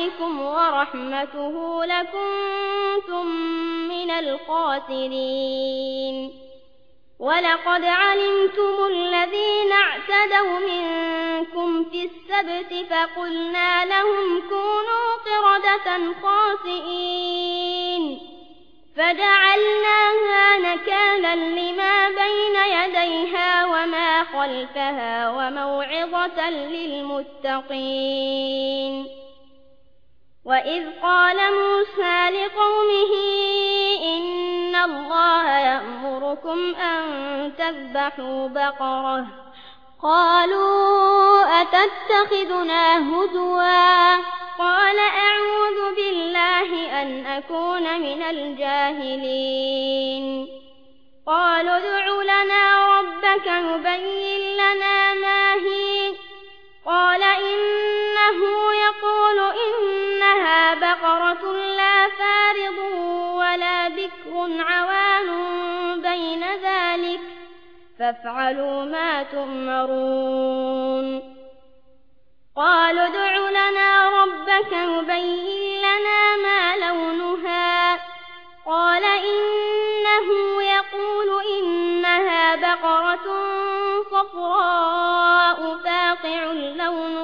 عليكم ورحمته لكنتم من الخاسرين ولقد علمتم الذين اعتدوا منكم في السبت فقلنا لهم كونوا قردة خاسئين. فجعلناها نكالا لما بين يديها وما خلفها وموعظة للمتقين. وإذ قال موسى لقومه إن الله يأمركم أن تذبحوا بقرة قالوا أتتخذنا هدوا قال أعوذ بالله أن أكون من الجاهلين قالوا ادع لنا ربك يبين بقرة لا فارض ولا بكر عوان بين ذلك فافعلوا ما تؤمرون. قالوا ادع لنا ربك يبين لنا ما لونها. قال إنه يقول إنها بقرة صفراء فاقع لونها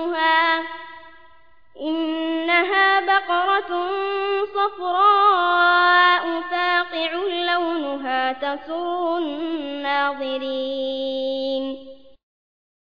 صفراء فاقع لونها تسر الناظرين.